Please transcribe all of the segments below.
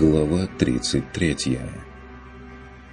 Глава 33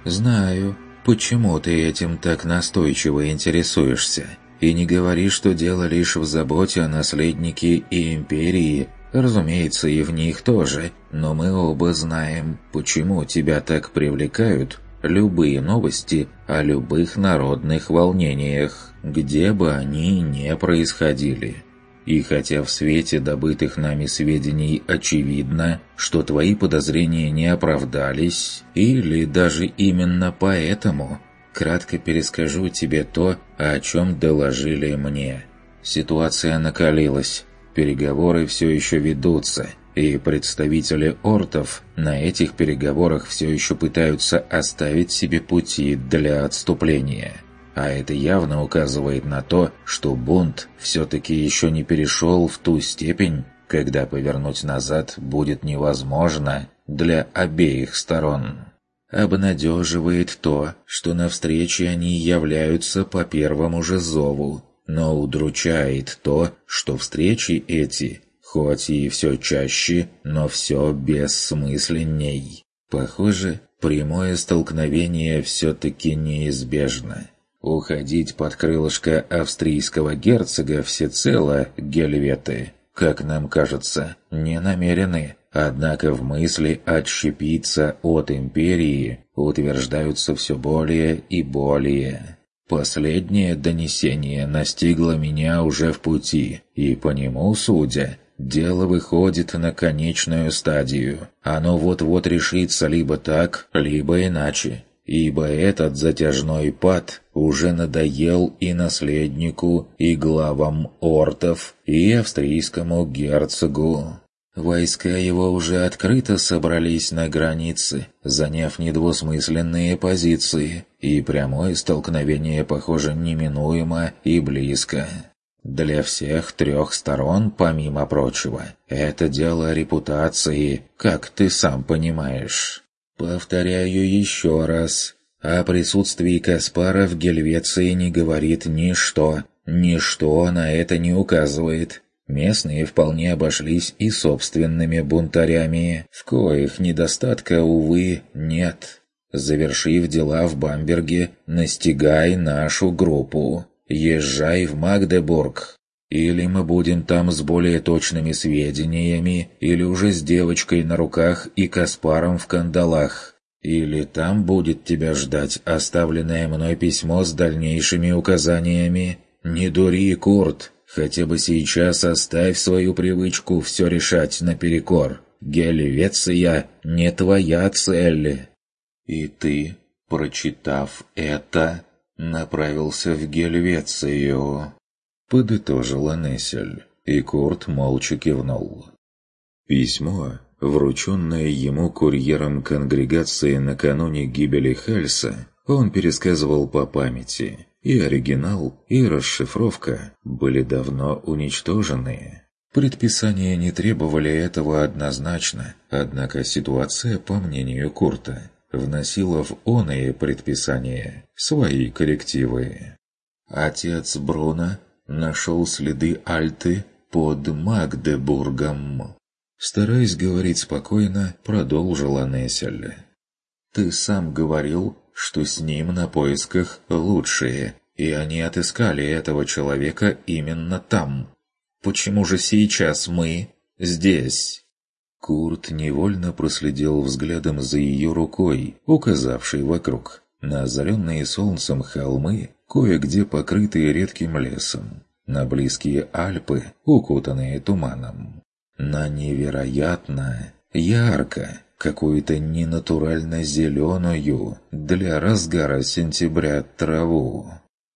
«Знаю, почему ты этим так настойчиво интересуешься. И не говори, что дело лишь в заботе о наследнике и империи, разумеется, и в них тоже, но мы оба знаем, почему тебя так привлекают любые новости о любых народных волнениях, где бы они ни происходили». И хотя в свете добытых нами сведений очевидно, что твои подозрения не оправдались, или даже именно поэтому, кратко перескажу тебе то, о чем доложили мне. Ситуация накалилась, переговоры все еще ведутся, и представители ортов на этих переговорах все еще пытаются оставить себе пути для отступления – а это явно указывает на то, что бунт все-таки еще не перешел в ту степень, когда повернуть назад будет невозможно для обеих сторон. Обнадеживает то, что на встрече они являются по первому же зову, но удручает то, что встречи эти, хоть и все чаще, но все бессмысленней. Похоже, прямое столкновение все-таки неизбежно. Уходить под крылышко австрийского герцога всецело гельветы, как нам кажется, не намерены. Однако в мысли отщепиться от империи утверждаются все более и более. Последнее донесение настигло меня уже в пути, и по нему, судя, дело выходит на конечную стадию. Оно вот-вот решится либо так, либо иначе ибо этот затяжной пад уже надоел и наследнику, и главам ортов, и австрийскому герцогу. Войска его уже открыто собрались на границе, заняв недвусмысленные позиции, и прямое столкновение, похоже, неминуемо и близко. Для всех трех сторон, помимо прочего, это дело репутации, как ты сам понимаешь. Повторяю еще раз. О присутствии Каспара в Гельвеции не говорит ничто. Ничто на это не указывает. Местные вполне обошлись и собственными бунтарями, в коих недостатка, увы, нет. Завершив дела в Бамберге, настигай нашу группу. Езжай в Магдебург. Или мы будем там с более точными сведениями, или уже с девочкой на руках и Каспаром в кандалах. Или там будет тебя ждать оставленное мной письмо с дальнейшими указаниями. Не дури, Курт, хотя бы сейчас оставь свою привычку все решать наперекор. Гельвеция не твоя цель. И ты, прочитав это, направился в Гельвецию. Подытожила Нессель, и Курт молча кивнул. Письмо, врученное ему курьером конгрегации накануне гибели Хальса, он пересказывал по памяти, и оригинал, и расшифровка были давно уничтожены. Предписания не требовали этого однозначно, однако ситуация, по мнению Курта, вносила в оные предписания свои коррективы. Отец Бруно нашел следы Альты под Магдебургом. Стараясь говорить спокойно, продолжила Нессель. «Ты сам говорил, что с ним на поисках лучшие, и они отыскали этого человека именно там. Почему же сейчас мы здесь?» Курт невольно проследил взглядом за ее рукой, указавшей вокруг, на озаренные солнцем холмы кое-где покрытые редким лесом, на близкие Альпы, укутанные туманом, на невероятно ярко, какую-то ненатурально зеленую для разгара сентября траву.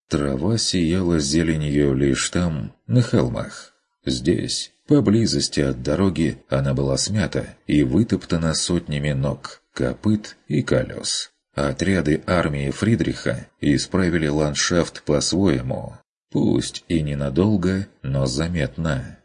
Трава сияла зеленью лишь там, на холмах. Здесь, поблизости от дороги, она была смята и вытоптана сотнями ног, копыт и колес. Отряды армии Фридриха исправили ландшафт по-своему, пусть и ненадолго, но заметно.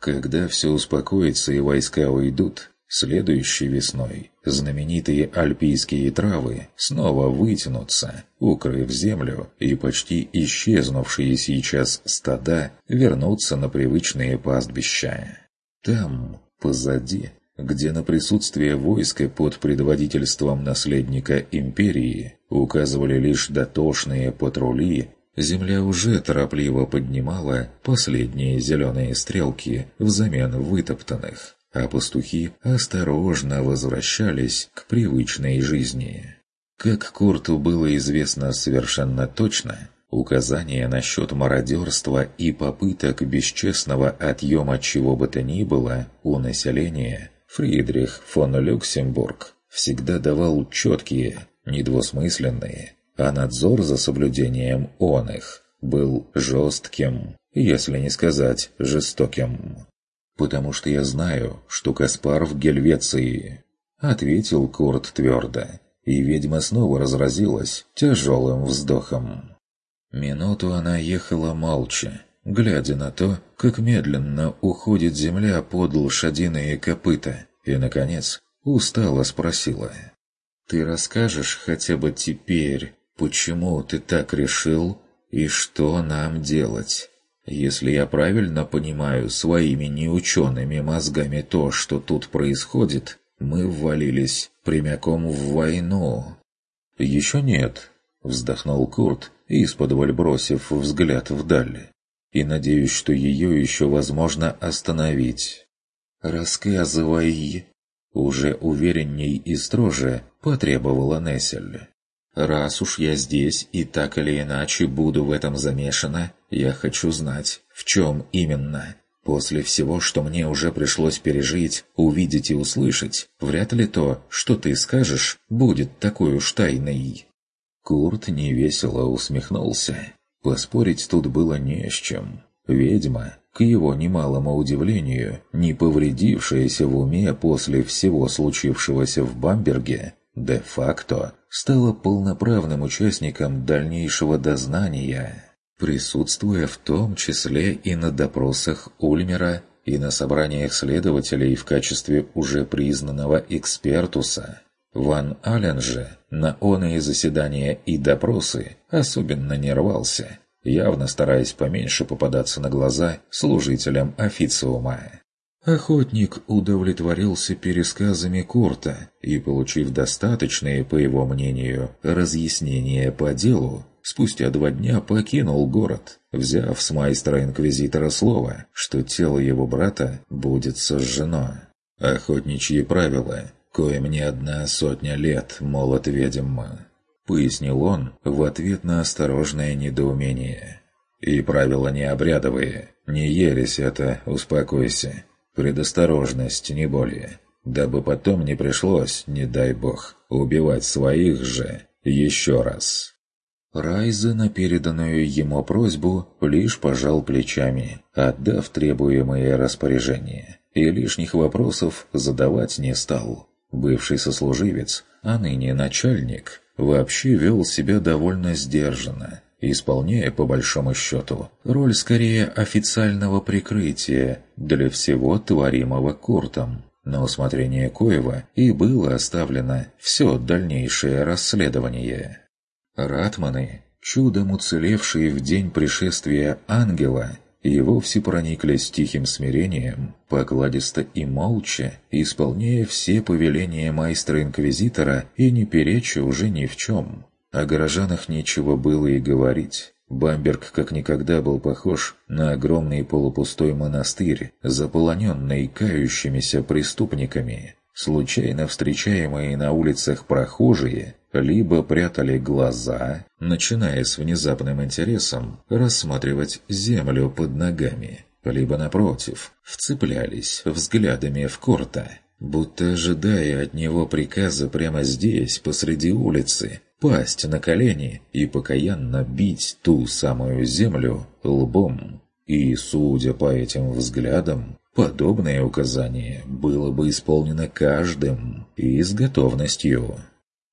Когда все успокоится и войска уйдут, следующей весной знаменитые альпийские травы снова вытянутся, укрыв землю, и почти исчезнувшие сейчас стада вернутся на привычные пастбища. Там, позади, где на присутствие войска под предводительством наследника империи указывали лишь дотошные патрули, земля уже торопливо поднимала последние зеленые стрелки взамен вытоптанных, а пастухи осторожно возвращались к привычной жизни. Как Курту было известно совершенно точно, указания насчет мародерства и попыток бесчестного отъема чего бы то ни было у населения Фридрих фон Люксембург всегда давал четкие, недвусмысленные, а надзор за соблюдением он их был жестким, если не сказать жестоким. «Потому что я знаю, что Каспар в Гельвеции», — ответил Курт твердо, и ведьма снова разразилась тяжелым вздохом. Минуту она ехала молча, глядя на то, как медленно уходит земля под лошадиные копыта, и, наконец, устало спросила. «Ты расскажешь хотя бы теперь, почему ты так решил и что нам делать?» Если я правильно понимаю своими неучеными мозгами то, что тут происходит, мы ввалились прямиком в войну. «Еще нет», — вздохнул Курт, из-под бросив взгляд вдаль. «И надеюсь, что ее еще возможно остановить». «Рассказывай!» Уже уверенней и строже потребовала Нессель. «Раз уж я здесь и так или иначе буду в этом замешана, я хочу знать, в чем именно. После всего, что мне уже пришлось пережить, увидеть и услышать, вряд ли то, что ты скажешь, будет такой уж тайной». Курт невесело усмехнулся. Поспорить тут было не с чем. Ведьма, к его немалому удивлению, не повредившаяся в уме после всего случившегося в Бамберге, де-факто стала полноправным участником дальнейшего дознания, присутствуя в том числе и на допросах Ульмера и на собраниях следователей в качестве уже признанного экспертуса. Ван Ален же на оные заседания и допросы особенно не рвался, явно стараясь поменьше попадаться на глаза служителям официума. Охотник удовлетворился пересказами Курта и, получив достаточные, по его мнению, разъяснения по делу, спустя два дня покинул город, взяв с майстра-инквизитора слово, что тело его брата будет сожжено. Охотничьи правила коим не одна сотня лет молот ведьма», — пояснил он в ответ на осторожное недоумение. «И правила не обрядовые, не ересь это, успокойся. Предосторожность, не более. Дабы потом не пришлось, не дай бог, убивать своих же еще раз». Райза на переданную ему просьбу лишь пожал плечами, отдав требуемые распоряжения, и лишних вопросов задавать не стал. Бывший сослуживец, а ныне начальник, вообще вел себя довольно сдержанно, исполняя, по большому счету, роль скорее официального прикрытия для всего творимого Куртом. На усмотрение Коева и было оставлено все дальнейшее расследование. Ратманы, чудом уцелевшие в день пришествия ангела, и вовсе прониклись тихим смирением, покладисто и молча, исполняя все повеления майстра-инквизитора и не переча уже ни в чем. О горожанах нечего было и говорить. Бамберг как никогда был похож на огромный полупустой монастырь, заполоненный кающимися преступниками. Случайно встречаемые на улицах прохожие либо прятали глаза, начиная с внезапным интересом рассматривать землю под ногами, либо, напротив, вцеплялись взглядами в Корта, будто ожидая от него приказа прямо здесь, посреди улицы, пасть на колени и покаянно бить ту самую землю лбом. И, судя по этим взглядам, подобное указание было бы исполнено каждым и с готовностью.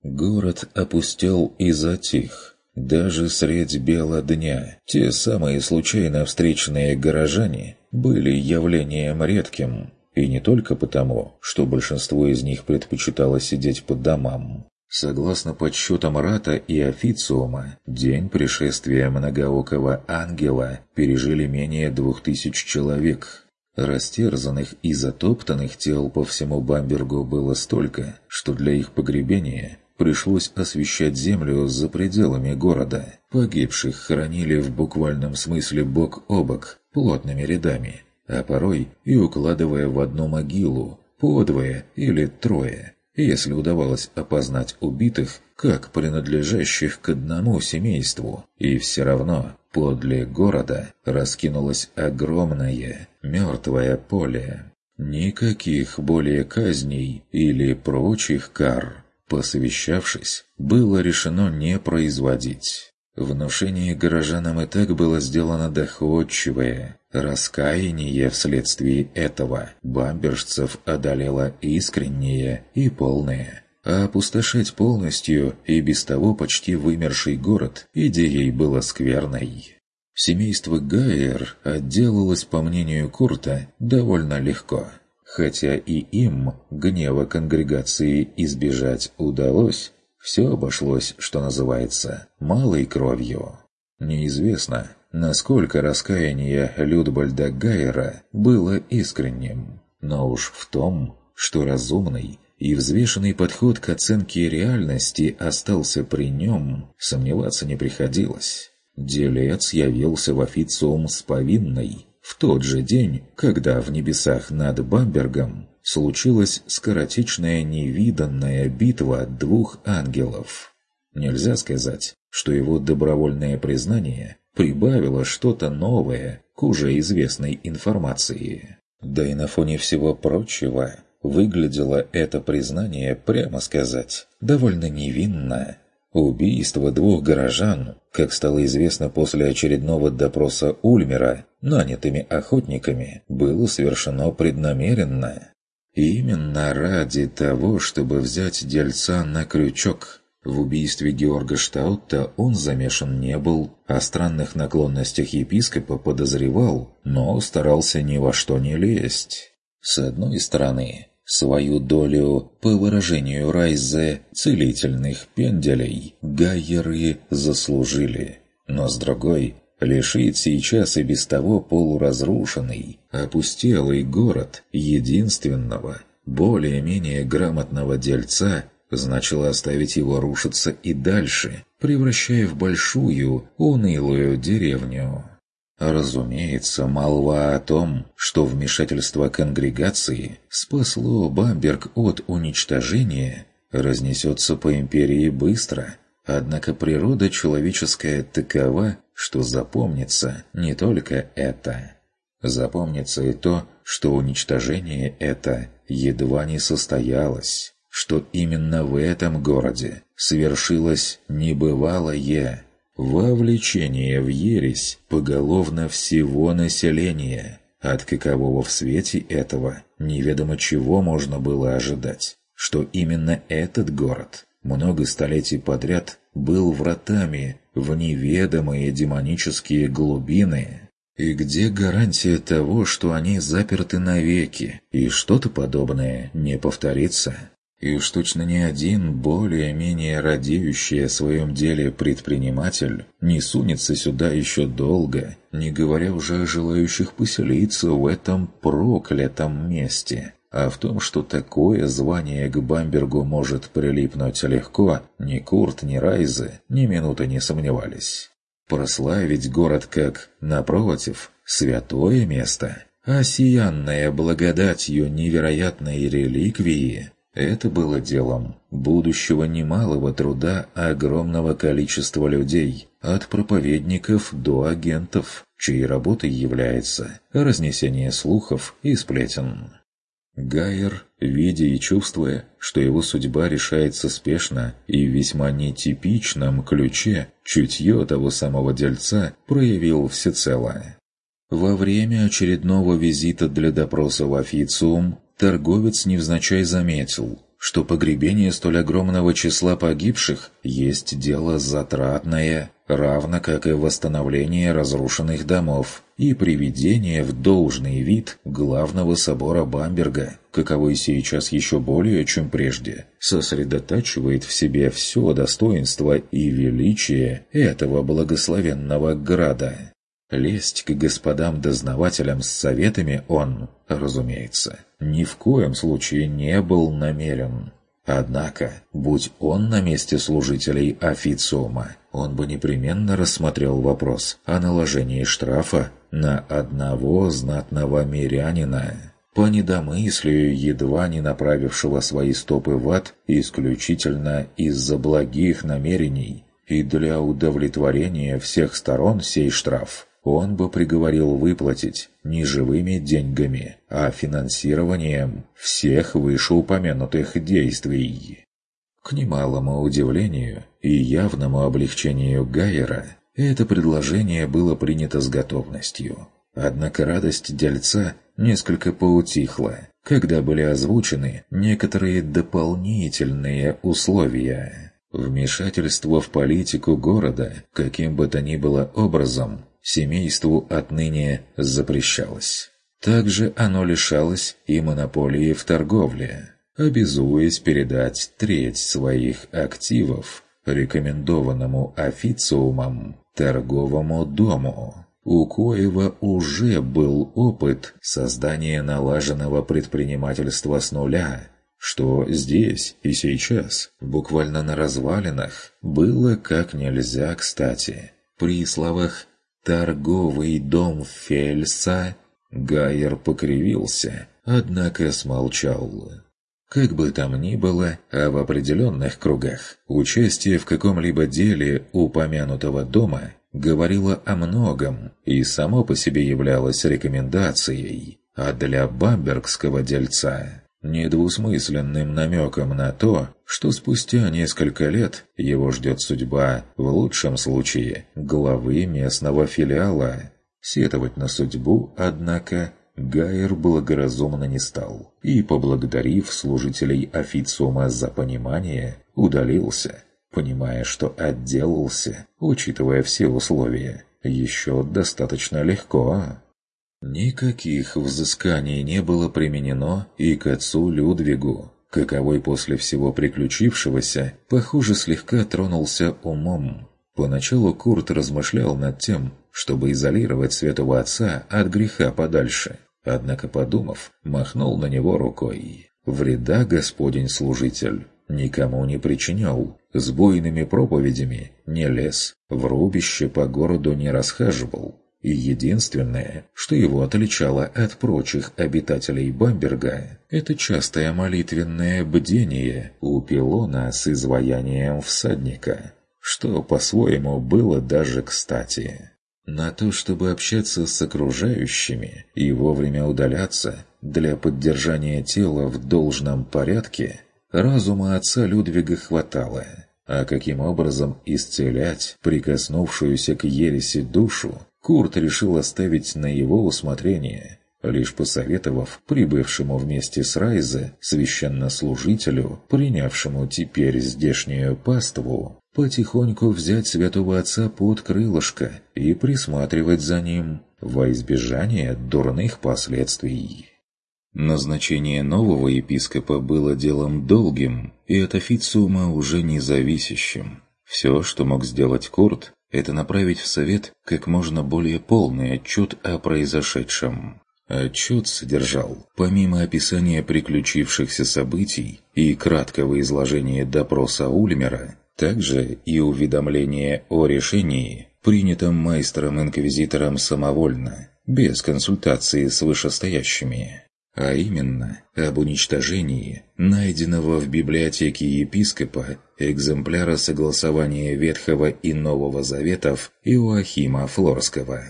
Город опустел и затих. Даже средь бела дня те самые случайно встреченные горожане были явлением редким, и не только потому, что большинство из них предпочитало сидеть по домам. Согласно подсчетам Рата и Официума, день пришествия многоокого ангела пережили менее двух тысяч человек. Растерзанных и затоптанных тел по всему Бамбергу было столько, что для их погребения пришлось освещать землю за пределами города. Погибших хоронили в буквальном смысле бок о бок, плотными рядами, а порой и укладывая в одну могилу, подвое или трое, если удавалось опознать убитых как принадлежащих к одному семейству. И все равно подле города раскинулось огромное мертвое поле. Никаких более казней или прочих кар, посовещавшись, было решено не производить. Внушение горожанам и так было сделано доходчивое. Раскаяние вследствие этого бамбержцев одолело искреннее и полное. А опустошать полностью и без того почти вымерший город идеей было скверной. Семейство Гайер отделалось, по мнению Курта, довольно легко. Хотя и им гнева конгрегации избежать удалось, все обошлось, что называется, малой кровью. Неизвестно, насколько раскаяние Людбальда Гайера было искренним, но уж в том, что разумный и взвешенный подход к оценке реальности остался при нем, сомневаться не приходилось. Делец явился в официум с повинной в тот же день, когда в небесах над Бамбергом случилась скоротечная невиданная битва двух ангелов. Нельзя сказать, что его добровольное признание прибавило что-то новое к уже известной информации. Да и на фоне всего прочего выглядело это признание, прямо сказать, довольно невинно. Убийство двух горожан, как стало известно после очередного допроса Ульмера, нанятыми охотниками, было совершено преднамеренно. Именно ради того, чтобы взять дельца на крючок. В убийстве Георга Штаутта он замешан не был, о странных наклонностях епископа подозревал, но старался ни во что не лезть. С одной стороны, свою долю, по выражению Райзе, целительных пенделей гайеры заслужили. Но с другой, лишит сейчас и без того полуразрушенный, опустелый город единственного, более-менее грамотного дельца значило оставить его рушиться и дальше, превращая в большую, унылую деревню. Разумеется, молва о том, что вмешательство конгрегации спасло Бамберг от уничтожения, разнесется по империи быстро, однако природа человеческая такова, что запомнится не только это. Запомнится и то, что уничтожение это едва не состоялось, что именно в этом городе свершилось небывалое вовлечение в ересь поголовно всего населения, от какового в свете этого неведомо чего можно было ожидать, что именно этот город много столетий подряд был вратами в неведомые демонические глубины. И где гарантия того, что они заперты навеки, и что-то подобное не повторится? И уж точно ни один более-менее радеющий о своем деле предприниматель не сунется сюда еще долго, не говоря уже о желающих поселиться в этом проклятом месте. А в том, что такое звание к Бамбергу может прилипнуть легко, ни Курт, ни Райзе ни минуты не сомневались. Прославить город как, напротив, святое место, осиянное благодатью невероятной реликвии, это было делом будущего немалого труда огромного количества людей, от проповедников до агентов, чьей работой является разнесение слухов и сплетен. Гайер, видя и чувствуя, что его судьба решается спешно и в весьма нетипичном ключе, чутье того самого дельца проявил всецело. Во время очередного визита для допроса в официум торговец невзначай заметил, что погребение столь огромного числа погибших есть дело затратное, равно как и восстановление разрушенных домов и приведение в должный вид главного собора Бамберга, каковой сейчас еще более, чем прежде, сосредотачивает в себе все достоинство и величие этого благословенного града. Лезть к господам-дознавателям с советами он, разумеется, ни в коем случае не был намерен. Однако, будь он на месте служителей официума, он бы непременно рассмотрел вопрос о наложении штрафа на одного знатного мирянина. По недомыслию, едва не направившего свои стопы в ад исключительно из-за благих намерений, и для удовлетворения всех сторон сей штраф он бы приговорил выплатить не живыми деньгами, а финансированием всех вышеупомянутых действий. К немалому удивлению и явному облегчению Гайера это предложение было принято с готовностью. Однако радость дельца несколько поутихла, когда были озвучены некоторые дополнительные условия. Вмешательство в политику города, каким бы то ни было образом, семейству отныне запрещалось. Также оно лишалось и монополии в торговле, обязуясь передать треть своих активов рекомендованному официумом торговому дому, у коего уже был опыт создания налаженного предпринимательства с нуля, что здесь и сейчас, буквально на развалинах, было как нельзя кстати. При словах «торговый дом Фельса» Гайер покривился, однако смолчал. Как бы там ни было, а в определенных кругах участие в каком-либо деле упомянутого дома говорило о многом и само по себе являлось рекомендацией, а для бамбергского дельца – недвусмысленным намеком на то, что спустя несколько лет его ждет судьба, в лучшем случае, главы местного филиала. Сетовать на судьбу, однако, Гайер благоразумно не стал и, поблагодарив служителей официума за понимание, удалился, понимая, что отделался, учитывая все условия, еще достаточно легко. Никаких взысканий не было применено и к отцу Людвигу, каковой после всего приключившегося, похоже, слегка тронулся умом. Поначалу Курт размышлял над тем, чтобы изолировать святого отца от греха подальше, Однако, подумав, махнул на него рукой. «Вреда, господень служитель, никому не причинял, с буйными проповедями не лез, в рубище по городу не расхаживал. И единственное, что его отличало от прочих обитателей Бамберга, это частое молитвенное бдение у пилона с изваянием всадника, что по-своему было даже кстати. На то, чтобы общаться с окружающими и вовремя удаляться для поддержания тела в должном порядке, разума отца Людвига хватало. А каким образом исцелять прикоснувшуюся к ереси душу, Курт решил оставить на его усмотрение, лишь посоветовав прибывшему вместе с Райзе священнослужителю, принявшему теперь здешнюю паству, потихоньку взять святого отца под крылышко и присматривать за ним во избежание дурных последствий. Назначение нового епископа было делом долгим и от официума уже независящим. Все, что мог сделать Курт, это направить в совет как можно более полный отчет о произошедшем. Отчет содержал, помимо описания приключившихся событий и краткого изложения допроса Ульмера, также и уведомление о решении, принятом майстером-инквизитором самовольно, без консультации с вышестоящими, а именно об уничтожении найденного в библиотеке епископа экземпляра согласования Ветхого и Нового Заветов Иоахима Флорского.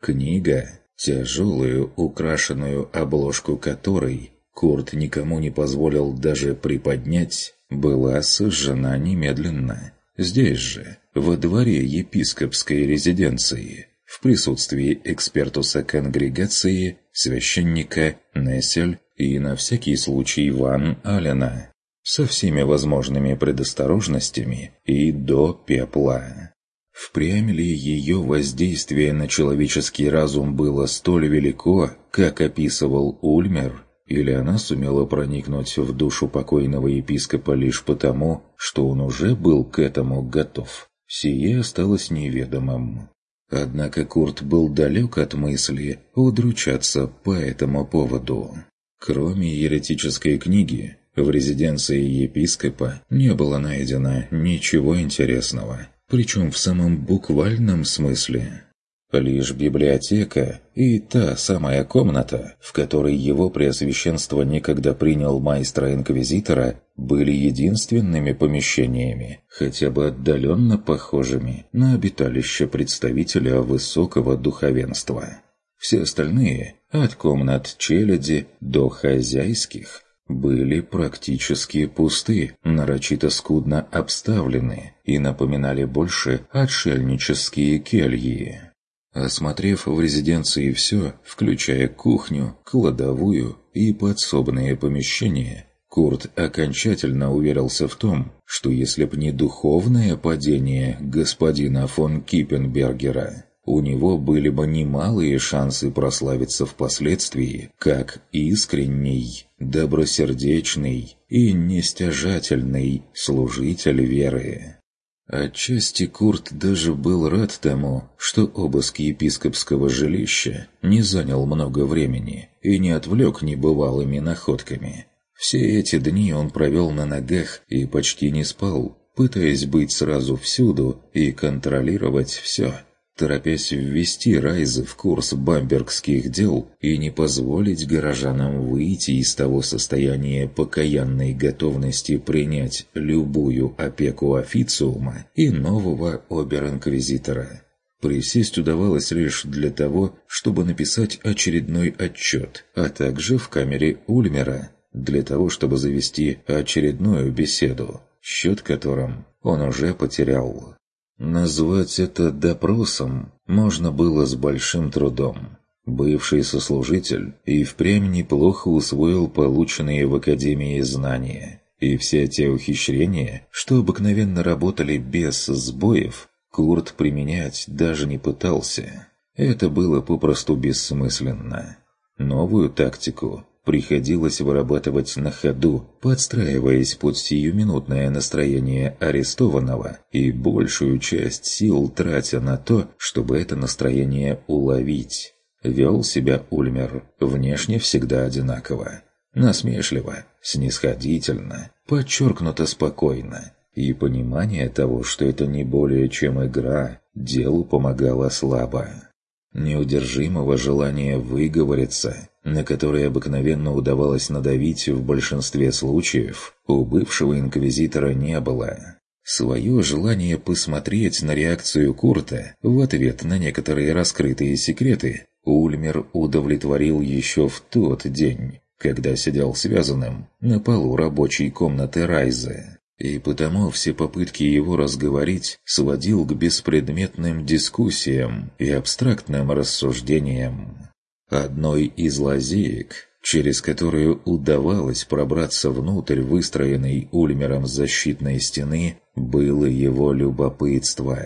Книга, тяжелую украшенную обложку которой Курт никому не позволил даже приподнять, была сожжена немедленно. Здесь же, во дворе епископской резиденции, в присутствии экспертуса конгрегации, священника Нессель и на всякий случай Ван Алена, со всеми возможными предосторожностями и до пепла. Впрямь ли ее воздействие на человеческий разум было столь велико, как описывал Ульмер, или она сумела проникнуть в душу покойного епископа лишь потому, что он уже был к этому готов. Сие осталось неведомым. Однако Курт был далек от мысли удручаться по этому поводу. Кроме еретической книги, в резиденции епископа не было найдено ничего интересного, причем в самом буквальном смысле. Лишь библиотека и та самая комната, в которой его преосвященство некогда принял майстра-инквизитора, были единственными помещениями, хотя бы отдаленно похожими на обиталище представителя высокого духовенства. Все остальные, от комнат челяди до хозяйских, были практически пусты, нарочито скудно обставлены и напоминали больше отшельнические кельи. Осмотрев в резиденции все, включая кухню, кладовую и подсобные помещения, Курт окончательно уверился в том, что если б не духовное падение господина фон Киппенбергера, у него были бы немалые шансы прославиться впоследствии как искренний, добросердечный и нестяжательный служитель веры. Отчасти Курт даже был рад тому, что обыск епископского жилища не занял много времени и не отвлек небывалыми находками. Все эти дни он провел на ногах и почти не спал, пытаясь быть сразу всюду и контролировать все – торопясь ввести Райза в курс бамбергских дел и не позволить горожанам выйти из того состояния покаянной готовности принять любую опеку официума и нового обер-инквизитора. Присесть удавалось лишь для того, чтобы написать очередной отчет, а также в камере Ульмера, для того, чтобы завести очередную беседу, счет которым он уже потерял. Назвать это допросом можно было с большим трудом. Бывший сослужитель и впрямь неплохо усвоил полученные в Академии знания. И все те ухищрения, что обыкновенно работали без сбоев, Курт применять даже не пытался. Это было попросту бессмысленно. Новую тактику приходилось вырабатывать на ходу, подстраиваясь под сиюминутное настроение арестованного и большую часть сил тратя на то, чтобы это настроение уловить. Вел себя Ульмер внешне всегда одинаково. Насмешливо, снисходительно, подчеркнуто спокойно. И понимание того, что это не более чем игра, делу помогало слабо. Неудержимого желания выговориться на которые обыкновенно удавалось надавить в большинстве случаев, у бывшего инквизитора не было. Свое желание посмотреть на реакцию Курта в ответ на некоторые раскрытые секреты Ульмер удовлетворил еще в тот день, когда сидел связанным на полу рабочей комнаты Райза. И потому все попытки его разговорить сводил к беспредметным дискуссиям и абстрактным рассуждениям. Одной из лазеек, через которую удавалось пробраться внутрь выстроенной Ульмером защитной стены, было его любопытство.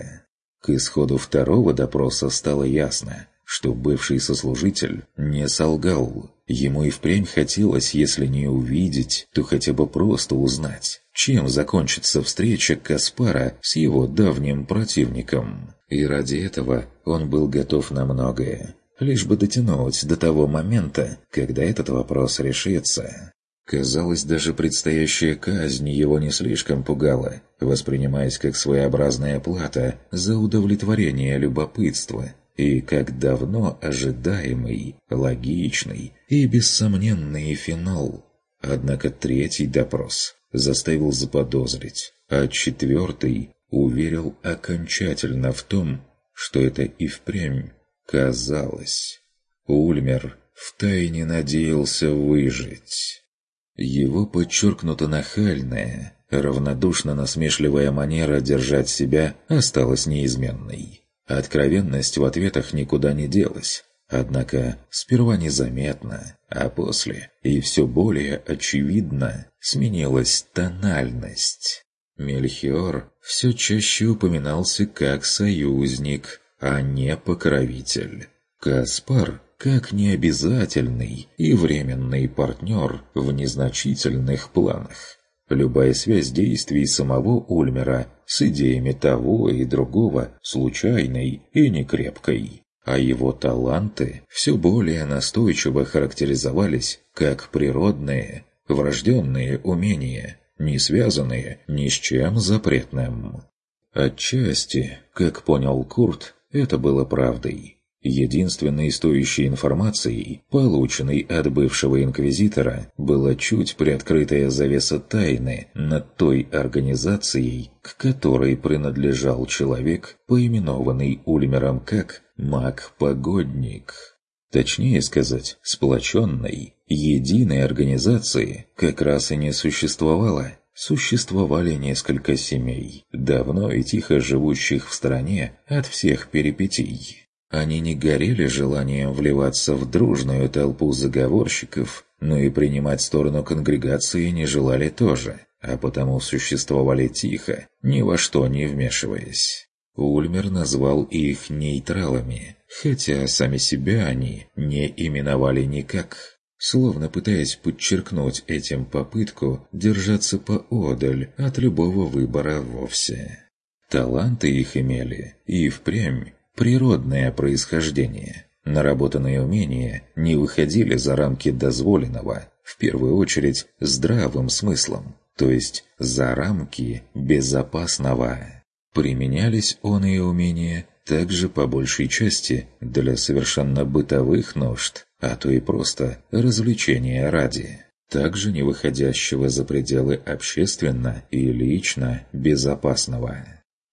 К исходу второго допроса стало ясно, что бывший сослужитель не солгал. Ему и впрямь хотелось, если не увидеть, то хотя бы просто узнать, чем закончится встреча Каспара с его давним противником. И ради этого он был готов на многое лишь бы дотянуть до того момента, когда этот вопрос решится. Казалось, даже предстоящая казнь его не слишком пугала, воспринимаясь как своеобразная плата за удовлетворение любопытства и как давно ожидаемый, логичный и бессомненный финал. Однако третий допрос заставил заподозрить, а четвертый уверил окончательно в том, что это и впрямь Казалось, Ульмер втайне надеялся выжить. Его подчеркнуто нахальная, равнодушно-насмешливая манера держать себя осталась неизменной. Откровенность в ответах никуда не делась, однако сперва незаметно, а после и все более очевидно сменилась тональность. Мельхиор все чаще упоминался как союзник, а не покровитель. Каспар как необязательный и временный партнер в незначительных планах. Любая связь действий самого Ульмера с идеями того и другого, случайной и некрепкой. А его таланты все более настойчиво характеризовались как природные, врожденные умения, не связанные ни с чем запретным. Отчасти, как понял Курт, это было правдой. Единственной стоящей информацией, полученной от бывшего инквизитора, была чуть приоткрытая завеса тайны над той организацией, к которой принадлежал человек, поименованный Ульмером как «маг-погодник». Точнее сказать, сплоченной, единой организации как раз и не существовало. Существовали несколько семей, давно и тихо живущих в стороне от всех перипетий. Они не горели желанием вливаться в дружную толпу заговорщиков, но и принимать сторону конгрегации не желали тоже, а потому существовали тихо, ни во что не вмешиваясь. Ульмер назвал их нейтралами, хотя сами себя они не именовали никак, словно пытаясь подчеркнуть этим попытку держаться поодаль от любого выбора вовсе. Таланты их имели и впрямь природное происхождение. Наработанные умения не выходили за рамки дозволенного, в первую очередь здравым смыслом, то есть за рамки безопасного. Применялись он и умения также по большей части для совершенно бытовых нужд, а то и просто развлечения ради, также не выходящего за пределы общественно и лично безопасного.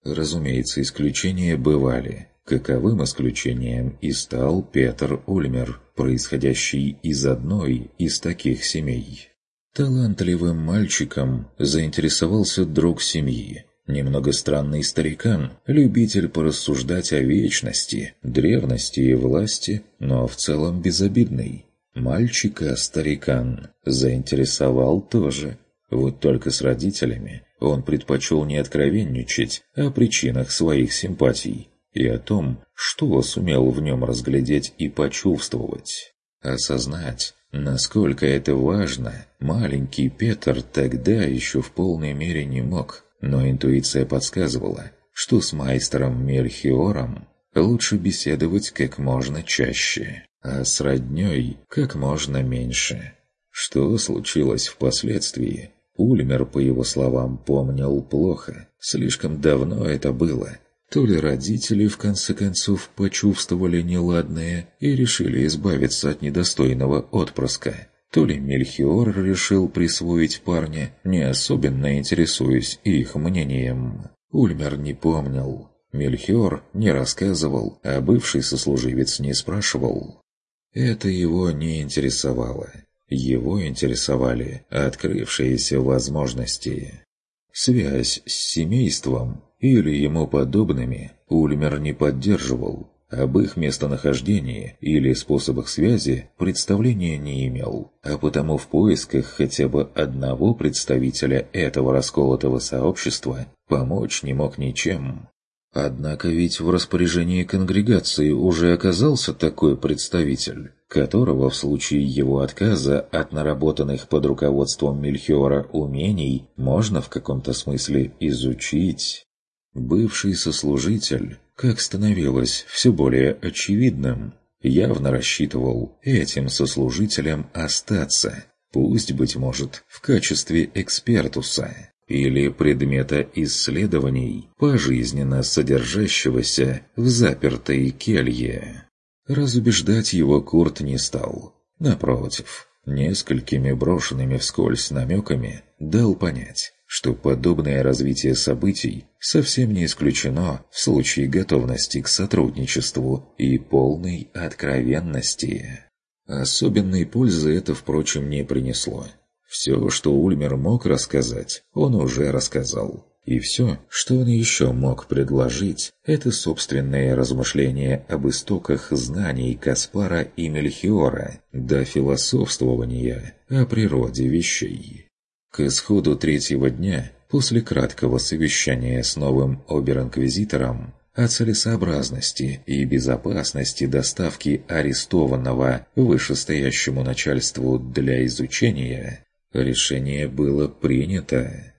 Разумеется, исключения бывали, Каковым исключением и стал Петр Ульмер, происходящий из одной из таких семей. Талантливым мальчиком заинтересовался друг семьи, немного странный старикан, любитель порассуждать о вечности, древности и власти, но в целом безобидный. Мальчика-старикан заинтересовал тоже, вот только с родителями он предпочел не откровенничать о причинах своих симпатий, и о том, что сумел в нем разглядеть и почувствовать. Осознать, насколько это важно, маленький Петр тогда еще в полной мере не мог, но интуиция подсказывала, что с майстером Мельхиором лучше беседовать как можно чаще, а с роднёй как можно меньше. Что случилось впоследствии, Ульмер, по его словам, помнил плохо. Слишком давно это было, то ли родители, в конце концов, почувствовали неладное и решили избавиться от недостойного отпрыска, то ли Мельхиор решил присвоить парня, не особенно интересуясь их мнением. Ульмер не помнил. Мельхиор не рассказывал, а бывший сослуживец не спрашивал. Это его не интересовало. Его интересовали открывшиеся возможности. Связь с семейством или ему подобными Ульмер не поддерживал, об их местонахождении или способах связи представления не имел, а потому в поисках хотя бы одного представителя этого расколотого сообщества помочь не мог ничем. Однако ведь в распоряжении конгрегации уже оказался такой представитель, которого в случае его отказа от наработанных под руководством Мельхиора умений можно в каком-то смысле изучить. Бывший сослужитель, как становилось все более очевидным, явно рассчитывал этим сослужителем остаться, пусть, быть может, в качестве экспертуса или предмета исследований, пожизненно содержащегося в запертой келье. Разубеждать его Курт не стал. Напротив, несколькими брошенными вскользь намеками дал понять, что подобное развитие событий совсем не исключено в случае готовности к сотрудничеству и полной откровенности. Особенной пользы это, впрочем, не принесло. Все, что Ульмер мог рассказать, он уже рассказал. И все, что он еще мог предложить, это собственные размышления об истоках знаний Каспара и Мельхиора до философствования о природе вещей. К исходу третьего дня, после краткого совещания с новым обер-инквизитором, о целесообразности и безопасности доставки арестованного вышестоящему начальству для изучения, решение было принято.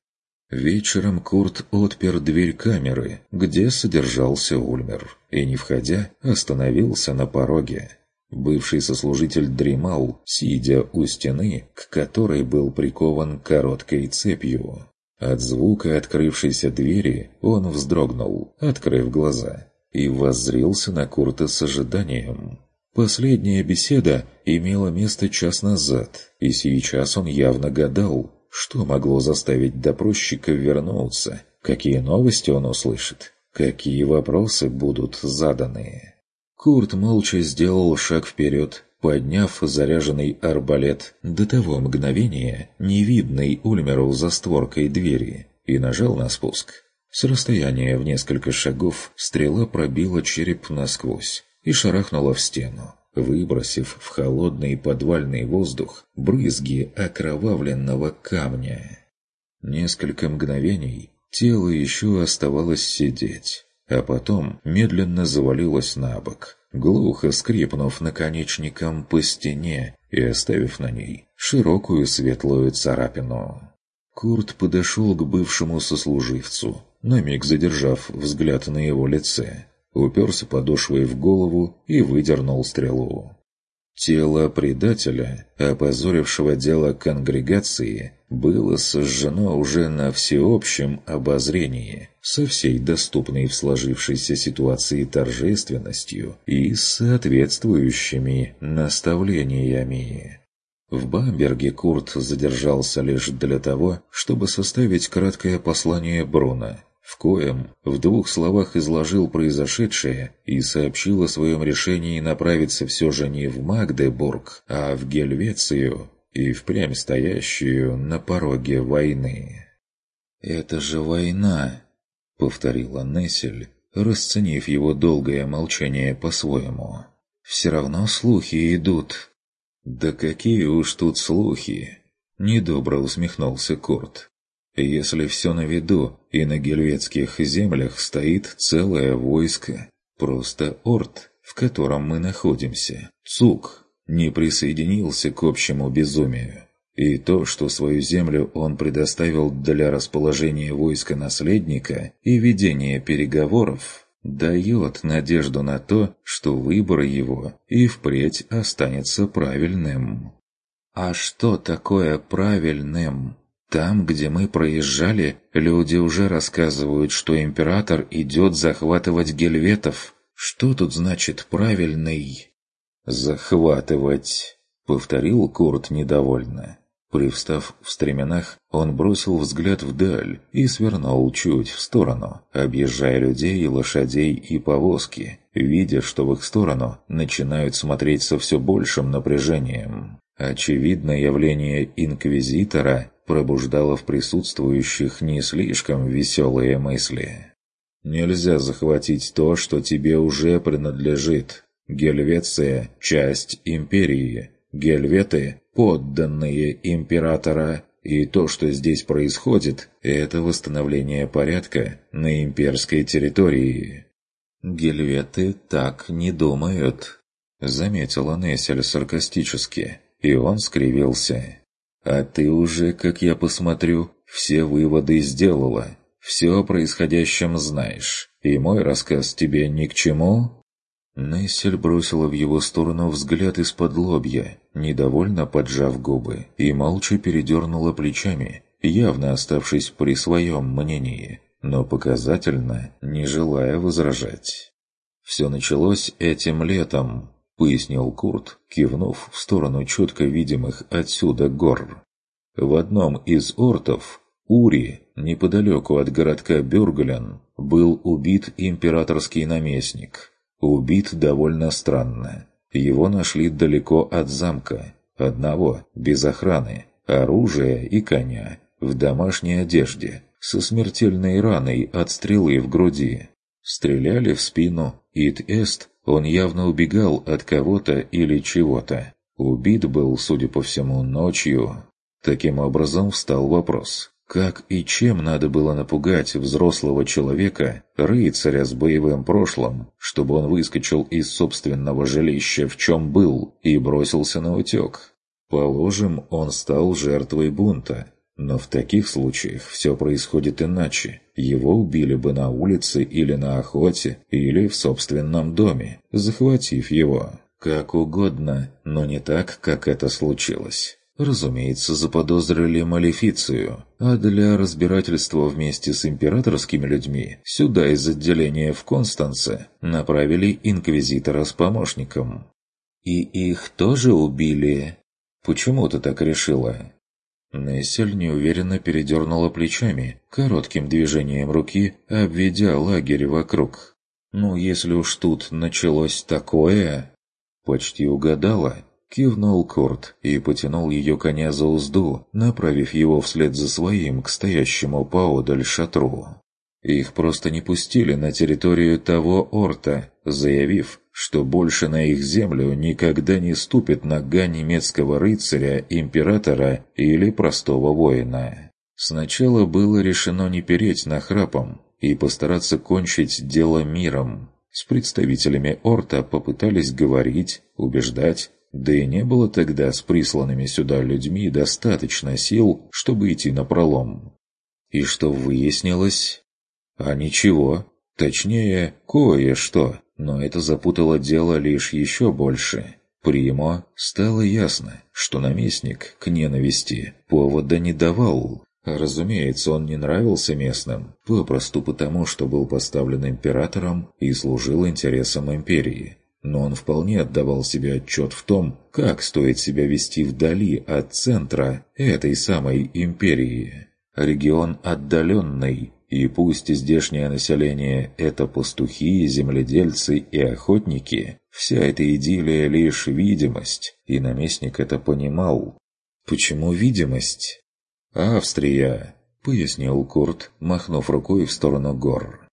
Вечером Курт отпер дверь камеры, где содержался Ульмер, и, не входя, остановился на пороге. Бывший сослужитель дремал, сидя у стены, к которой был прикован короткой цепью. От звука открывшейся двери он вздрогнул, открыв глаза, и воззрился на Курта с ожиданием. Последняя беседа имела место час назад, и сейчас он явно гадал, что могло заставить допросчика вернуться? Какие новости он услышит? Какие вопросы будут заданы? Курт молча сделал шаг вперед, подняв заряженный арбалет до того мгновения, невидный Ульмеру за створкой двери, и нажал на спуск. С расстояния в несколько шагов стрела пробила череп насквозь и шарахнула в стену выбросив в холодный подвальный воздух брызги окровавленного камня. Несколько мгновений тело еще оставалось сидеть, а потом медленно завалилось на бок, глухо скрипнув наконечником по стене и оставив на ней широкую светлую царапину. Курт подошел к бывшему сослуживцу, на миг задержав взгляд на его лице, уперся подошвой в голову и выдернул стрелу. Тело предателя, опозорившего дело конгрегации, было сожжено уже на всеобщем обозрении, со всей доступной в сложившейся ситуации торжественностью и соответствующими наставлениями. В Бамберге Курт задержался лишь для того, чтобы составить краткое послание Бруно, в коем в двух словах изложил произошедшее и сообщил о своем решении направиться все же не в Магдебург, а в Гельвецию и впрямь стоящую на пороге войны. «Это же война!» — повторила Нессель, расценив его долгое молчание по-своему. «Все равно слухи идут». «Да какие уж тут слухи!» — недобро усмехнулся Курт. Если все на виду, и на гельветских землях стоит целое войско, просто орд, в котором мы находимся, Цук, не присоединился к общему безумию. И то, что свою землю он предоставил для расположения войска наследника и ведения переговоров, дает надежду на то, что выбор его и впредь останется правильным. А что такое правильным? Там, где мы проезжали, люди уже рассказывают, что император идет захватывать гельветов. Что тут значит «правильный»? «Захватывать», — повторил Курт недовольно. Привстав в стременах, он бросил взгляд вдаль и свернул чуть в сторону, объезжая людей, лошадей и повозки, видя, что в их сторону начинают смотреть со все большим напряжением. Очевидно, явление инквизитора пробуждало в присутствующих не слишком веселые мысли. «Нельзя захватить то, что тебе уже принадлежит. Гельвеция – часть империи. Гельветы – подданные императора. И то, что здесь происходит, это восстановление порядка на имперской территории». «Гельветы так не думают», — заметила Нессель саркастически, и он скривился. А ты уже, как я посмотрю, все выводы сделала, все о происходящем знаешь, и мой рассказ тебе ни к чему?» Нессель бросила в его сторону взгляд из-под лобья, недовольно поджав губы, и молча передернула плечами, явно оставшись при своем мнении, но показательно не желая возражать. Все началось этим летом, пояснил Курт, кивнув в сторону четко видимых отсюда гор. В одном из ортов, Ури, неподалеку от городка Бюргален, был убит императорский наместник. Убит довольно странно. Его нашли далеко от замка, одного, без охраны, оружия и коня, в домашней одежде, со смертельной раной от стрелы в груди. Стреляли в спину, ит-эст он явно убегал от кого-то или чего-то. Убит был, судя по всему, ночью. Таким образом встал вопрос. Как и чем надо было напугать взрослого человека, рыцаря с боевым прошлым, чтобы он выскочил из собственного жилища в чем был и бросился на утек? Положим, он стал жертвой бунта. Но в таких случаях все происходит иначе. Его убили бы на улице или на охоте, или в собственном доме, захватив его. Как угодно, но не так, как это случилось. Разумеется, заподозрили малефицию, а для разбирательства вместе с императорскими людьми сюда из отделения в Констанце направили инквизитора с помощником. «И их тоже убили?» «Почему ты так решила?» Нессель неуверенно передернула плечами, коротким движением руки, обведя лагерь вокруг. «Ну, если уж тут началось такое...» «Почти угадала», — кивнул Курт и потянул ее коня за узду, направив его вслед за своим к стоящему поодаль шатру. Их просто не пустили на территорию того орта, заявив, что больше на их землю никогда не ступит нога немецкого рыцаря, императора или простого воина. Сначала было решено не переть нахрапом и постараться кончить дело миром. С представителями Орта попытались говорить, убеждать, да и не было тогда с присланными сюда людьми достаточно сил, чтобы идти на пролом. И что выяснилось? А ничего. Точнее, кое-что но это запутало дело лишь еще больше. Примо стало ясно, что наместник к ненависти повода не давал. Разумеется, он не нравился местным, попросту потому, что был поставлен императором и служил интересам империи. Но он вполне отдавал себе отчет в том, как стоит себя вести вдали от центра этой самой империи. Регион отдаленный, и пусть здешнее население – это пастухи, земледельцы и охотники, вся эта идиллия – лишь видимость, и наместник это понимал. Почему видимость? «Австрия», – пояснил Курт, махнув рукой в сторону гор.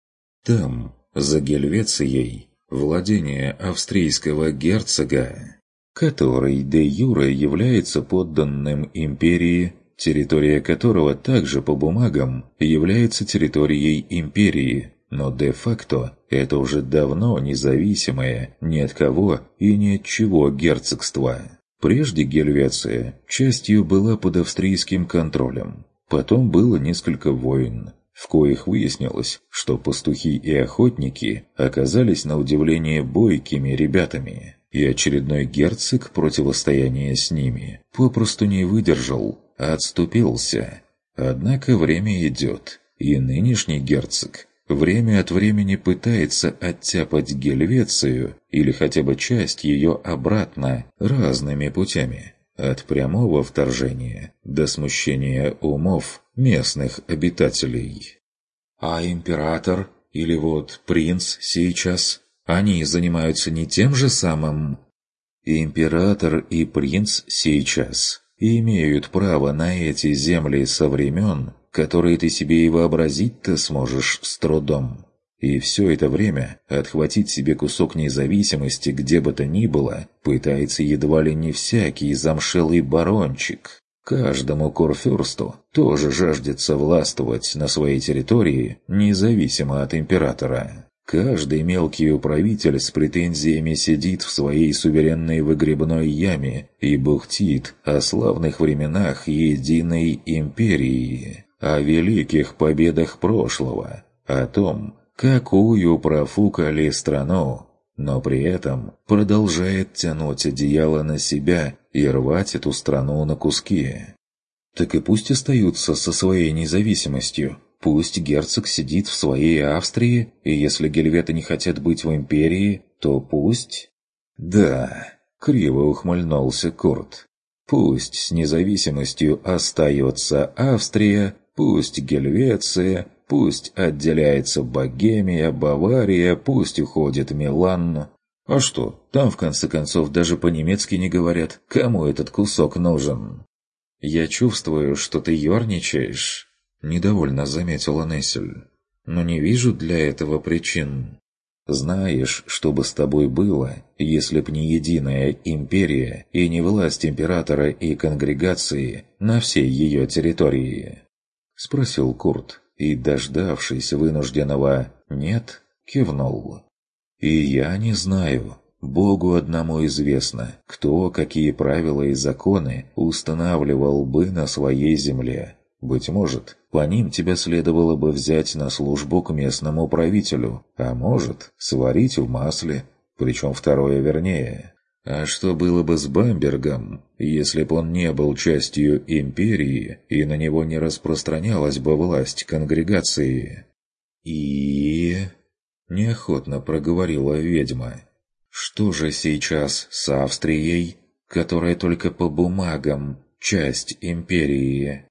«Там, за Гельвецией, владение австрийского герцога, который де юре является подданным империи территория которого также по бумагам является территорией империи, но де-факто это уже давно независимое ни от кого и ни от чего герцогство. Прежде Гельвеция частью была под австрийским контролем. Потом было несколько войн, в коих выяснилось, что пастухи и охотники оказались на удивление бойкими ребятами, и очередной герцог противостояния с ними попросту не выдержал отступился. Однако время идет, и нынешний герцог время от времени пытается оттяпать Гельвецию или хотя бы часть ее обратно разными путями. От прямого вторжения до смущения умов местных обитателей. А император или вот принц сейчас, они занимаются не тем же самым? Император и принц сейчас и имеют право на эти земли со времен, которые ты себе и вообразить-то сможешь с трудом. И все это время отхватить себе кусок независимости где бы то ни было пытается едва ли не всякий замшелый барончик. Каждому курфюрсту тоже жаждется властвовать на своей территории, независимо от императора. Каждый мелкий управитель с претензиями сидит в своей суверенной выгребной яме и бухтит о славных временах единой империи, о великих победах прошлого, о том, какую профукали страну, но при этом продолжает тянуть одеяло на себя и рвать эту страну на куски. Так и пусть остаются со своей независимостью, Пусть герцог сидит в своей Австрии, и если гельветы не хотят быть в империи, то пусть... Да, криво ухмыльнулся Курт. Пусть с независимостью остается Австрия, пусть Гельвеция, пусть отделяется Богемия, Бавария, пусть уходит Милан. А что, там в конце концов даже по-немецки не говорят, кому этот кусок нужен. Я чувствую, что ты ерничаешь. Недовольно заметила Нессель. «Но не вижу для этого причин. Знаешь, что бы с тобой было, если б не единая империя и не власть императора и конгрегации на всей ее территории?» Спросил Курт, и, дождавшись вынужденного «нет», кивнул. «И я не знаю, Богу одному известно, кто какие правила и законы устанавливал бы на своей земле. Быть может, по ним тебя следовало бы взять на службу к местному правителю, а может, сварить в масле, причем второе вернее. А что было бы с Бамбергом, если б он не был частью империи и на него не распространялась бы власть конгрегации? И... неохотно проговорила ведьма. Что же сейчас с Австрией, которая только по бумагам часть империи?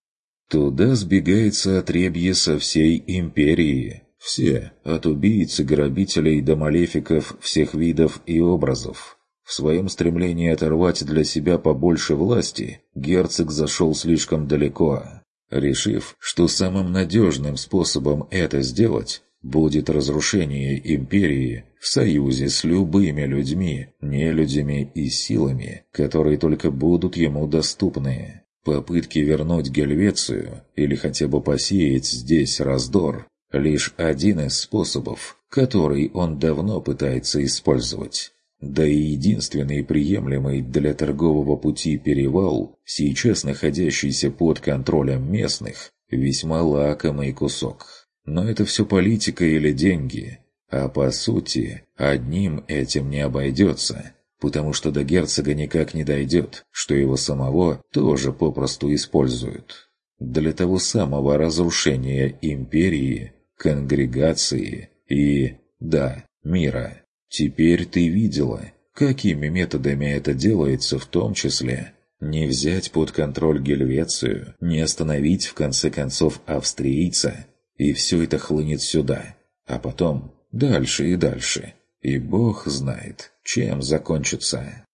Туда сбегается отребье со всей империи. Все, от убийц и грабителей до малефиков всех видов и образов. В своем стремлении оторвать для себя побольше власти, герцог зашел слишком далеко, решив, что самым надежным способом это сделать будет разрушение империи в союзе с любыми людьми, нелюдями и силами, которые только будут ему доступны. Попытки вернуть Гельвецию или хотя бы посеять здесь раздор – лишь один из способов, который он давно пытается использовать. Да и единственный приемлемый для торгового пути перевал, сейчас находящийся под контролем местных, весьма лакомый кусок. Но это все политика или деньги, а по сути, одним этим не обойдется потому что до герцога никак не дойдет, что его самого тоже попросту используют. Для того самого разрушения империи, конгрегации и, да, мира. Теперь ты видела, какими методами это делается в том числе. Не взять под контроль Гельвецию, не остановить в конце концов австрийца, и все это хлынет сюда, а потом дальше и дальше. И бог знает, чем закончится.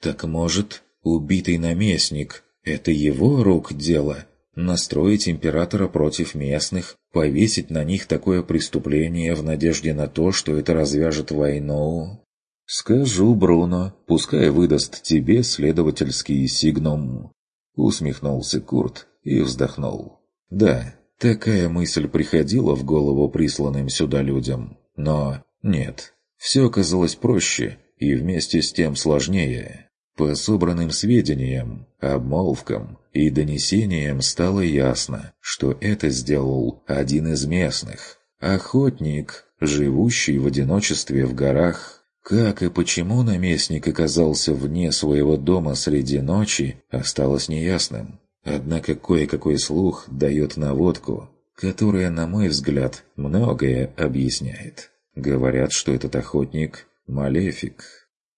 Так может, убитый наместник – это его рук дело? Настроить императора против местных, повесить на них такое преступление в надежде на то, что это развяжет войну? «Скажу, Бруно, пускай выдаст тебе следовательский сигном». Усмехнулся Курт и вздохнул. «Да, такая мысль приходила в голову присланным сюда людям, но нет, все оказалось проще и вместе с тем сложнее. По собранным сведениям, обмолвкам и донесениям стало ясно, что это сделал один из местных. Охотник, живущий в одиночестве в горах. Как и почему наместник оказался вне своего дома среди ночи, осталось неясным. Однако кое-какой слух дает наводку, которая, на мой взгляд, многое объясняет. Говорят, что этот охотник – малефик.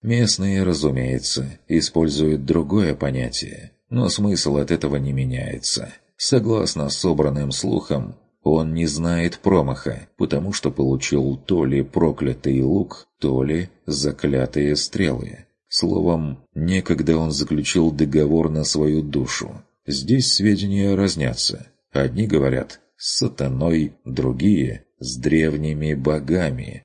Местные, разумеется, используют другое понятие, но смысл от этого не меняется. Согласно собранным слухам, он не знает промаха, потому что получил то ли проклятый лук, то ли заклятые стрелы. Словом, некогда он заключил договор на свою душу. Здесь сведения разнятся. Одни говорят «с сатаной», другие с древними богами.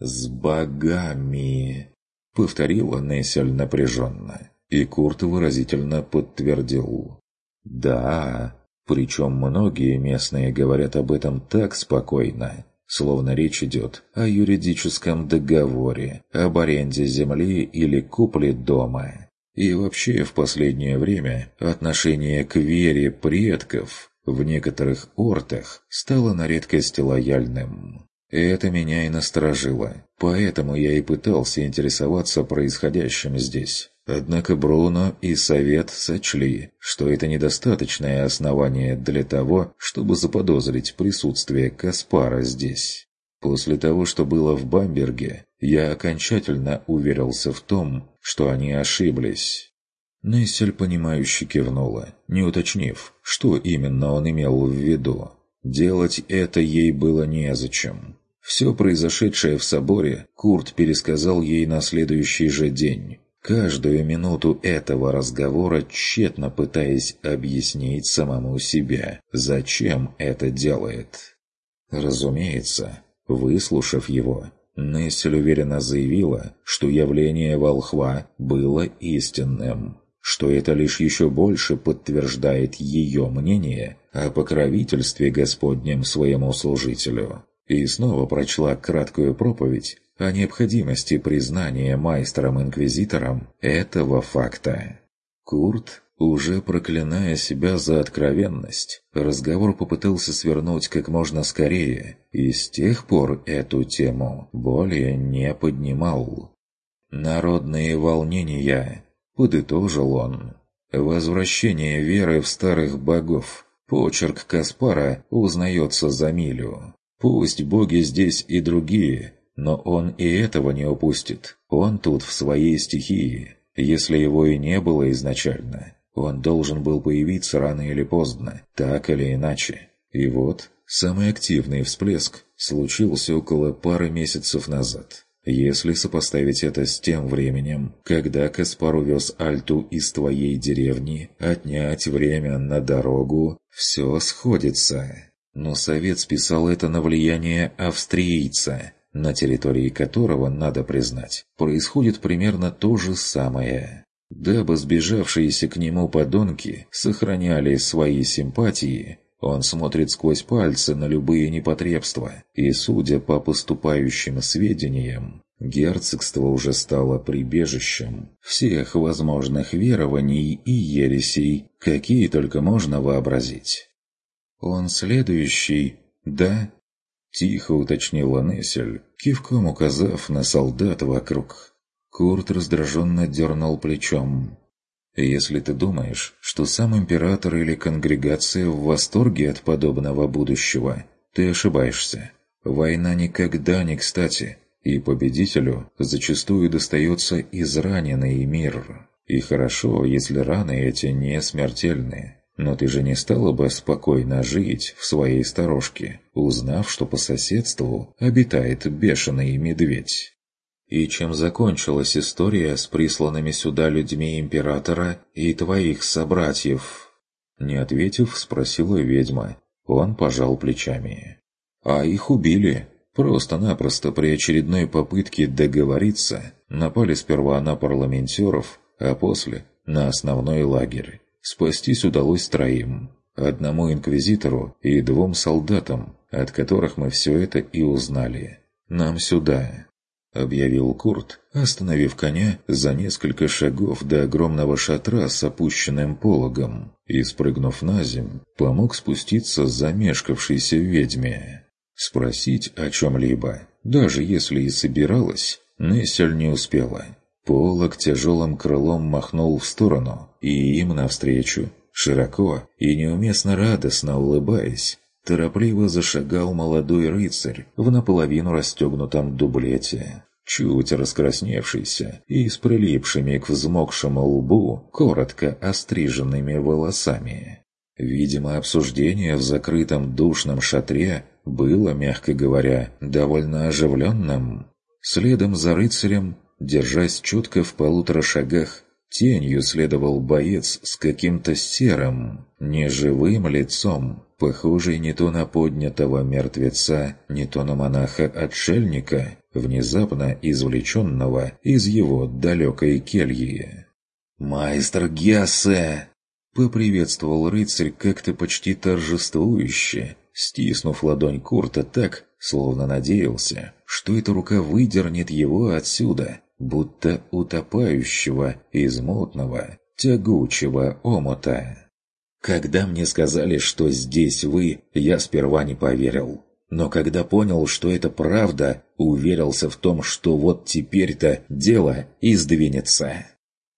«С богами!» — повторила Нессель напряженно, и Курт выразительно подтвердил. «Да, причем многие местные говорят об этом так спокойно, словно речь идет о юридическом договоре, об аренде земли или купле дома. И вообще в последнее время отношение к вере предков в некоторых ортах стало на редкость лояльным. Это меня и насторожило, поэтому я и пытался интересоваться происходящим здесь. Однако Бруно и Совет сочли, что это недостаточное основание для того, чтобы заподозрить присутствие Каспара здесь. После того, что было в Бамберге, я окончательно уверился в том, что они ошиблись. Нессель, понимающе кивнула, не уточнив, что именно он имел в виду. Делать это ей было незачем. Все произошедшее в соборе Курт пересказал ей на следующий же день. Каждую минуту этого разговора тщетно пытаясь объяснить самому себе, зачем это делает. Разумеется, выслушав его, Нессель уверенно заявила, что явление волхва было истинным что это лишь еще больше подтверждает ее мнение о покровительстве Господнем своему служителю. И снова прочла краткую проповедь о необходимости признания майстером-инквизитором этого факта. Курт Уже проклиная себя за откровенность, разговор попытался свернуть как можно скорее, и с тех пор эту тему более не поднимал. «Народные волнения», — подытожил он. «Возвращение веры в старых богов. Почерк Каспара узнается за милю. Пусть боги здесь и другие, но он и этого не упустит. Он тут в своей стихии, если его и не было изначально». Он должен был появиться рано или поздно, так или иначе. И вот, самый активный всплеск случился около пары месяцев назад. Если сопоставить это с тем временем, когда Каспар увез Альту из твоей деревни, отнять время на дорогу, все сходится. Но совет списал это на влияние австрийца, на территории которого, надо признать, происходит примерно то же самое дабы сбежавшиеся к нему подонки сохраняли свои симпатии, он смотрит сквозь пальцы на любые непотребства, и, судя по поступающим сведениям, герцогство уже стало прибежищем всех возможных верований и ересей, какие только можно вообразить. «Он следующий, да?» — тихо уточнила Нессель, кивком указав на солдат вокруг. Курт раздраженно дернул плечом. «Если ты думаешь, что сам император или конгрегация в восторге от подобного будущего, ты ошибаешься. Война никогда не кстати, и победителю зачастую достается израненный мир. И хорошо, если раны эти не смертельные. Но ты же не стала бы спокойно жить в своей сторожке, узнав, что по соседству обитает бешеный медведь и чем закончилась история с присланными сюда людьми императора и твоих собратьев?» Не ответив, спросила ведьма. Он пожал плечами. «А их убили. Просто-напросто при очередной попытке договориться напали сперва на парламентеров, а после – на основной лагерь. Спастись удалось троим. Одному инквизитору и двум солдатам, от которых мы все это и узнали. Нам сюда, — объявил Курт, остановив коня за несколько шагов до огромного шатра с опущенным пологом и, спрыгнув на земь, помог спуститься замешкавшейся ведьме. Спросить о чем-либо, даже если и собиралась, Нессель не успела. Полог тяжелым крылом махнул в сторону, и им навстречу, широко и неуместно радостно улыбаясь, Торопливо зашагал молодой рыцарь в наполовину расстегнутом дублете, чуть раскрасневшийся и с прилипшими к взмокшему лбу коротко остриженными волосами. Видимо, обсуждение в закрытом душном шатре было, мягко говоря, довольно оживленным. Следом за рыцарем, держась четко в полутора шагах, тенью следовал боец с каким-то серым, неживым лицом, похожий не то на поднятого мертвеца, не то на монаха-отшельника, внезапно извлеченного из его далекой кельи. «Майстер Гессе!» — поприветствовал рыцарь как-то почти торжествующе, стиснув ладонь Курта так, словно надеялся, что эта рука выдернет его отсюда, будто утопающего из мутного, тягучего омута. Когда мне сказали, что здесь вы, я сперва не поверил. Но когда понял, что это правда, уверился в том, что вот теперь-то дело издвинется.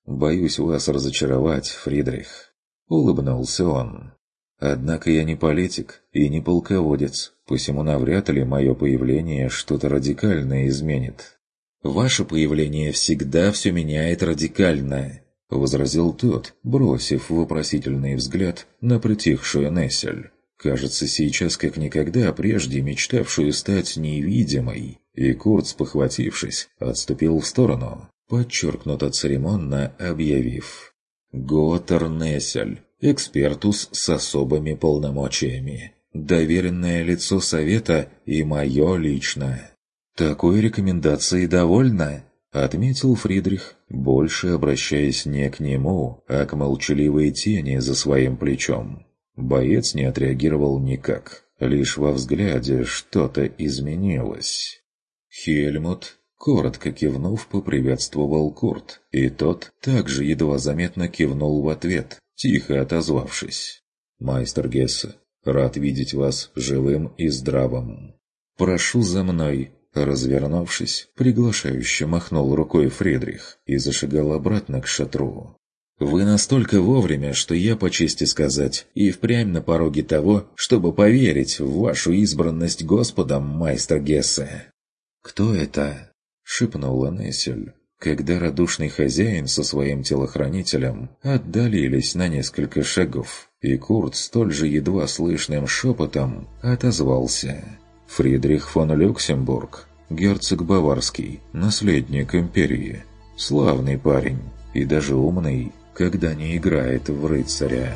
«Боюсь вас разочаровать, Фридрих», — улыбнулся он. «Однако я не политик и не полководец, посему навряд ли мое появление что-то радикальное изменит». «Ваше появление всегда все меняет радикально», — возразил тот, бросив вопросительный взгляд на притихшую Нессель. Кажется, сейчас как никогда прежде мечтавшую стать невидимой, и Курт, спохватившись, отступил в сторону, подчеркнуто церемонно объявив. «Готер Нессель, экспертус с особыми полномочиями, доверенное лицо совета и мое лично». «Такой рекомендации довольно?» — отметил Фридрих, больше обращаясь не к нему, а к молчаливой тени за своим плечом. Боец не отреагировал никак, лишь во взгляде что-то изменилось. Хельмут, коротко кивнув, поприветствовал Курт, и тот также едва заметно кивнул в ответ, тихо отозвавшись. «Майстер Гессе, рад видеть вас живым и здравым. Прошу за мной». Развернувшись, приглашающе махнул рукой Фридрих и зашагал обратно к шатру. «Вы настолько вовремя, что я, по чести сказать, и впрямь на пороге того, чтобы поверить в вашу избранность Господом, майстер Гессе». «Кто это?» — шепнула Нессель когда радушный хозяин со своим телохранителем отдалились на несколько шагов, и Курт столь же едва слышным шепотом отозвался. «Фридрих фон Люксембург, герцог Баварский, наследник империи. Славный парень и даже умный, когда не играет в рыцаря».